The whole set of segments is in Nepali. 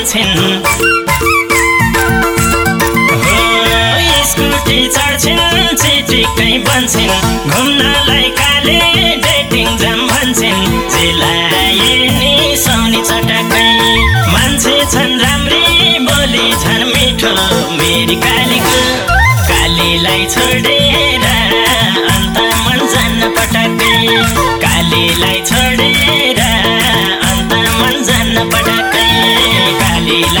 चढ्छिन् स्कुटी चढ्छिन् चिटिकै बन्छन्। घुम्नलाई काले डेटिङ जाम भन्छन्। चिलाए नि साउने चटकै मान्छे छन् राम्री बोली छन् मिठो मेरी कालीको। कालीलाई छोडेर अन्त मन जान्न पटकै कालीलाई छोडेर मल जन पडकल ल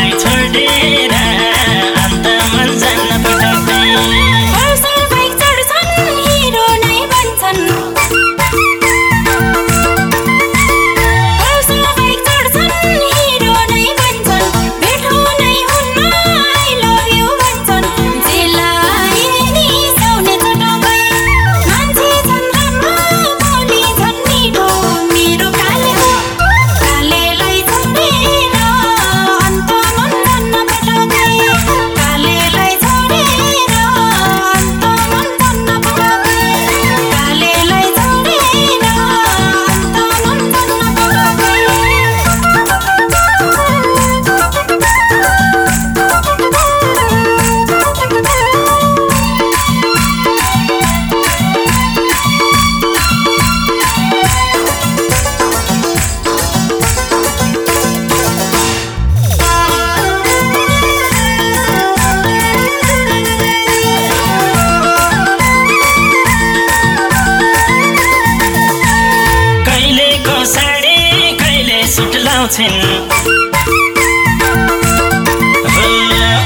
सुट लाउँछिन्।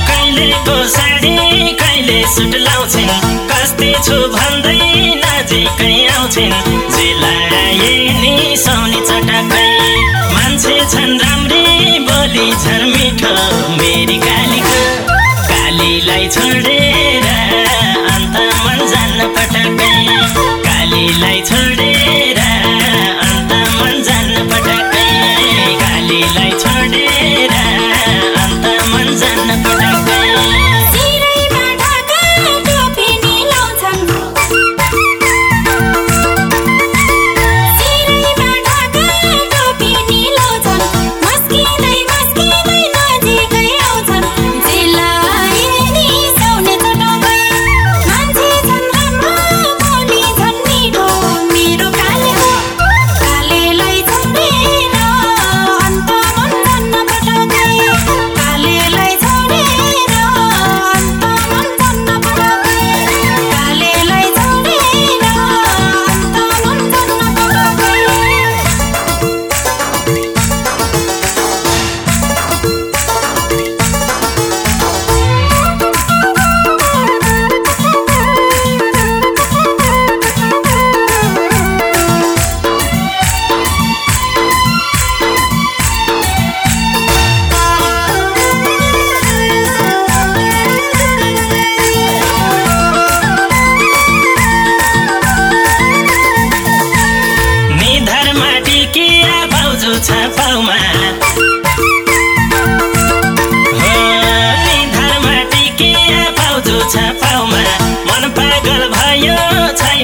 कहिलेको साडी कहिले सुट लाउँछिन्। कस्तो छु भन्दै नजिकै आउँछिन्। जिल्ला नि सौनी चटकै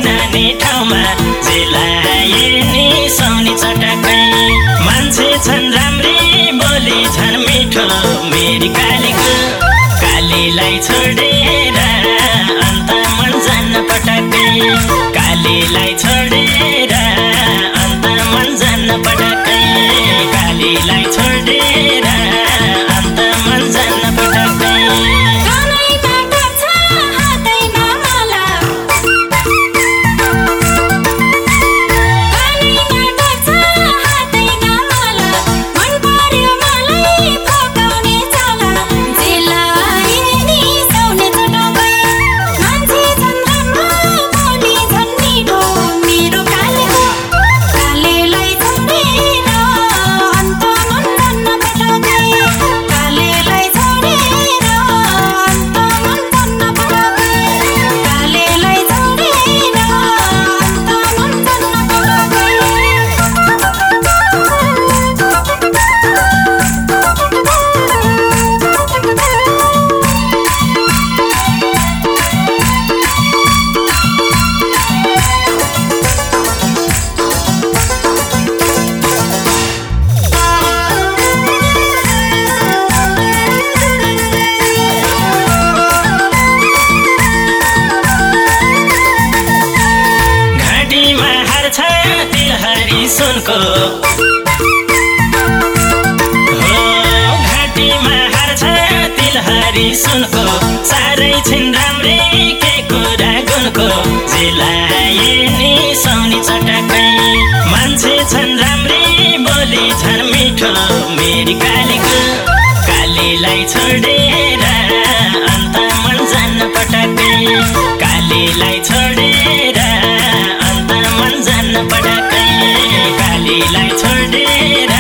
नानी ठाउँमा झेलाए नि साउने चटकै मान्छे छन् राम्री बोली छन् मिठो मेरी कालीको। कालीलाई छोडेर अन्त मन जान्न पटकै कालीलाई छोडेर अन्त मन जान्न पटकै कालीलाई छोडेर अन्त मन जान्न सुनको। हो घाँटीमा हार्छ सुनको। साह्रै छिन् राम्रै के कुरा गुणको जिलाए नि साउनी चटकै। मान्छे छन् राम्रै बोली छन् मिठो। मेरी कालीको कालीलाई छोडेर अन्त मन जान्न पटक्कै कालीलाई छोडेर अन्त मन जान्न पटक्कै कालीलाई छोडेर